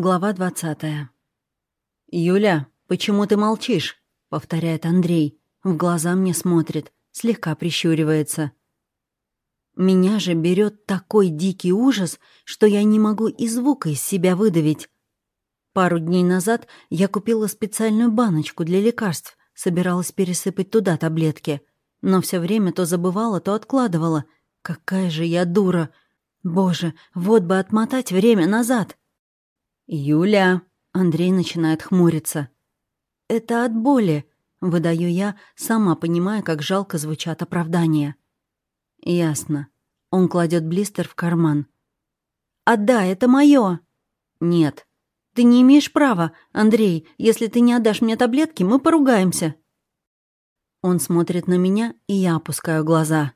Глава двадцатая. «Юля, почему ты молчишь?» — повторяет Андрей. В глаза мне смотрит, слегка прищуривается. Меня же берет такой дикий ужас, что я не могу и звука из себя выдавить. Пару дней назад я купила специальную баночку для лекарств, собиралась пересыпать туда таблетки, но все время то забывала, то откладывала. Какая же я дура! Боже, вот бы отмотать время назад! «Юля!» — Андрей начинает хмуриться. «Это от боли», — выдаю я, сама понимая, как жалко звучат оправдания. «Ясно». Он кладет блистер в карман. «Отдай, это моё!» «Нет». «Ты не имеешь права, Андрей. Если ты не отдашь мне таблетки, мы поругаемся». Он смотрит на меня, и я опускаю глаза.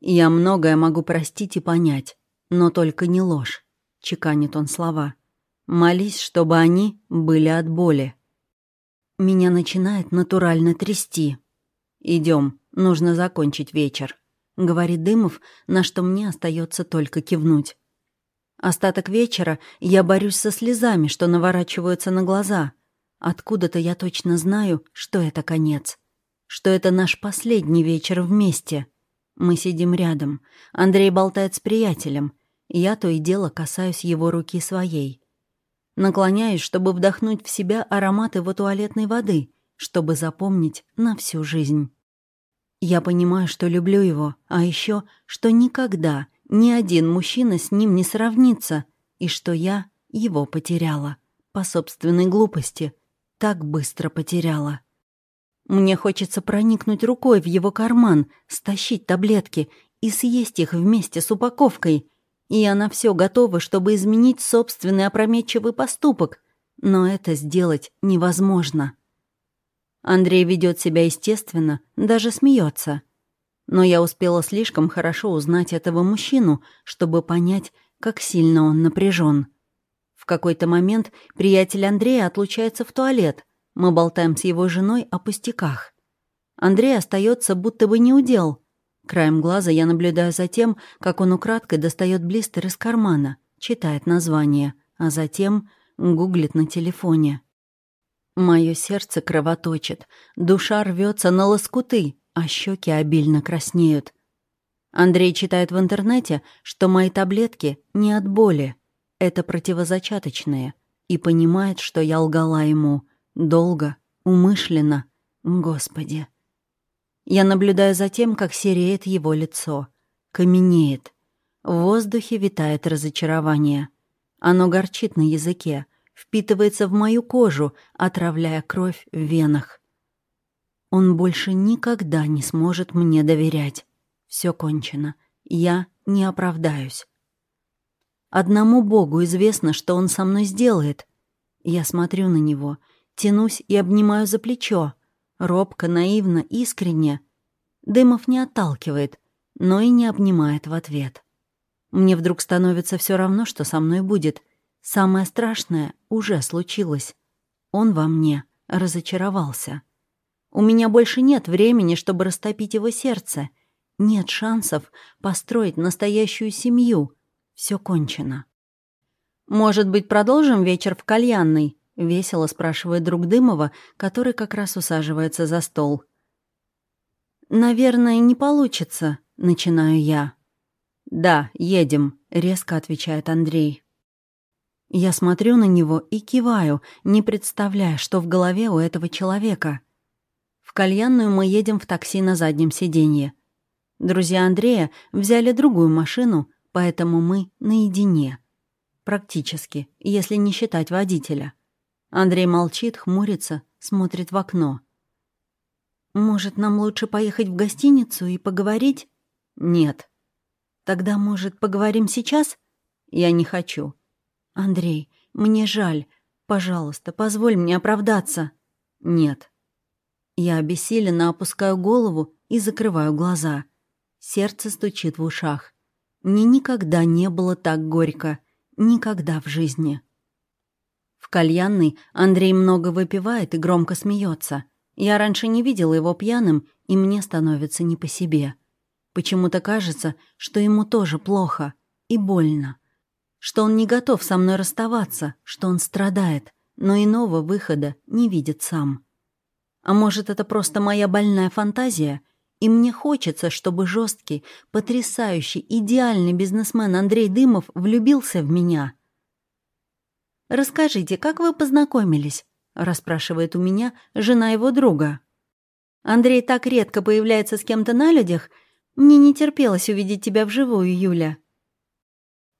«Я многое могу простить и понять, но только не ложь», — чеканит он слова. Молись, чтобы они были от боли. Меня начинает натурально трясти. Идем, нужно закончить вечер», — говорит Дымов, на что мне остается только кивнуть. Остаток вечера я борюсь со слезами, что наворачиваются на глаза. Откуда-то я точно знаю, что это конец. Что это наш последний вечер вместе. Мы сидим рядом. Андрей болтает с приятелем. Я то и дело касаюсь его руки своей. Наклоняюсь, чтобы вдохнуть в себя аромат его туалетной воды, чтобы запомнить на всю жизнь. Я понимаю, что люблю его, а еще, что никогда ни один мужчина с ним не сравнится, и что я его потеряла. По собственной глупости. Так быстро потеряла. Мне хочется проникнуть рукой в его карман, стащить таблетки и съесть их вместе с упаковкой — и она все готова, чтобы изменить собственный опрометчивый поступок, но это сделать невозможно. Андрей ведет себя естественно, даже смеется. Но я успела слишком хорошо узнать этого мужчину, чтобы понять, как сильно он напряжен. В какой-то момент приятель Андрея отлучается в туалет. Мы болтаем с его женой о пустяках. Андрей остается будто бы неудел — Краем глаза я наблюдаю за тем, как он украдкой достает блистер из кармана, читает название, а затем гуглит на телефоне. Мое сердце кровоточит, душа рвется на лоскуты, а щеки обильно краснеют. Андрей читает в интернете, что мои таблетки не от боли, это противозачаточные, и понимает, что я лгала ему долго, умышленно. Господи. Я наблюдаю за тем, как сереет его лицо. Каменеет. В воздухе витает разочарование. Оно горчит на языке, впитывается в мою кожу, отравляя кровь в венах. Он больше никогда не сможет мне доверять. Все кончено. Я не оправдаюсь. Одному Богу известно, что он со мной сделает. Я смотрю на него, тянусь и обнимаю за плечо — Робко, наивно, искренне. Дымов не отталкивает, но и не обнимает в ответ. Мне вдруг становится все равно, что со мной будет. Самое страшное уже случилось. Он во мне разочаровался. У меня больше нет времени, чтобы растопить его сердце. Нет шансов построить настоящую семью. Все кончено. «Может быть, продолжим вечер в кальянной?» — весело спрашивает друг Дымова, который как раз усаживается за стол. «Наверное, не получится», — начинаю я. «Да, едем», — резко отвечает Андрей. Я смотрю на него и киваю, не представляя, что в голове у этого человека. В кальянную мы едем в такси на заднем сиденье. Друзья Андрея взяли другую машину, поэтому мы наедине. Практически, если не считать водителя. Андрей молчит, хмурится, смотрит в окно. «Может, нам лучше поехать в гостиницу и поговорить?» «Нет». «Тогда, может, поговорим сейчас?» «Я не хочу». «Андрей, мне жаль. Пожалуйста, позволь мне оправдаться». «Нет». Я обессиленно опускаю голову и закрываю глаза. Сердце стучит в ушах. Мне никогда не было так горько. Никогда в жизни. В кальянной Андрей много выпивает и громко смеется. Я раньше не видела его пьяным, и мне становится не по себе. Почему-то кажется, что ему тоже плохо и больно. что он не готов со мной расставаться, что он страдает, но иного выхода не видит сам. А может, это просто моя больная фантазия, и мне хочется, чтобы жесткий, потрясающий, идеальный бизнесмен Андрей Дымов влюбился в меня. «Расскажите, как вы познакомились?» — расспрашивает у меня жена его друга. «Андрей так редко появляется с кем-то на людях. Мне не терпелось увидеть тебя вживую, Юля».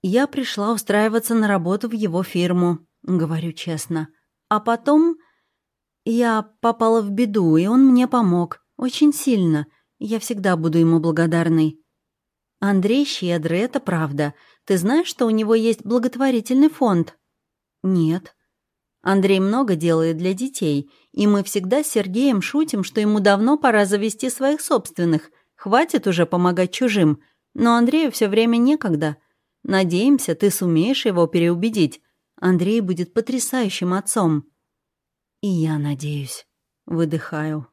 Я пришла устраиваться на работу в его фирму, говорю честно. А потом я попала в беду, и он мне помог. Очень сильно. Я всегда буду ему благодарной. Андрей щедрый, это правда. Ты знаешь, что у него есть благотворительный фонд? Нет. Андрей много делает для детей, и мы всегда с Сергеем шутим, что ему давно пора завести своих собственных. Хватит уже помогать чужим. Но Андрею все время некогда. Надеемся, ты сумеешь его переубедить. Андрей будет потрясающим отцом. И я надеюсь. Выдыхаю.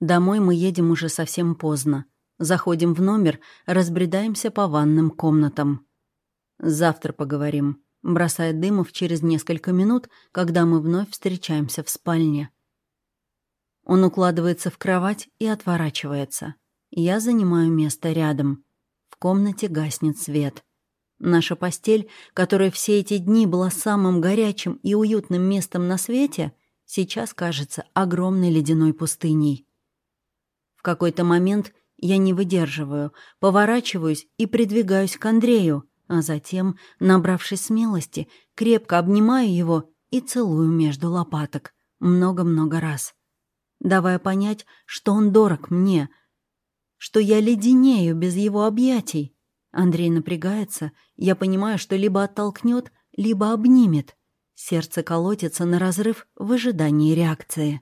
Домой мы едем уже совсем поздно. Заходим в номер, разбредаемся по ванным комнатам. «Завтра поговорим», — бросает Дымов через несколько минут, когда мы вновь встречаемся в спальне. Он укладывается в кровать и отворачивается. Я занимаю место рядом. В комнате гаснет свет. Наша постель, которая все эти дни была самым горячим и уютным местом на свете, сейчас кажется огромной ледяной пустыней. В какой-то момент я не выдерживаю, поворачиваюсь и придвигаюсь к Андрею, а затем, набравшись смелости, крепко обнимаю его и целую между лопаток много-много раз, давая понять, что он дорог мне, что я леденею без его объятий, Андрей напрягается, я понимаю, что либо оттолкнет, либо обнимет. Сердце колотится на разрыв в ожидании реакции.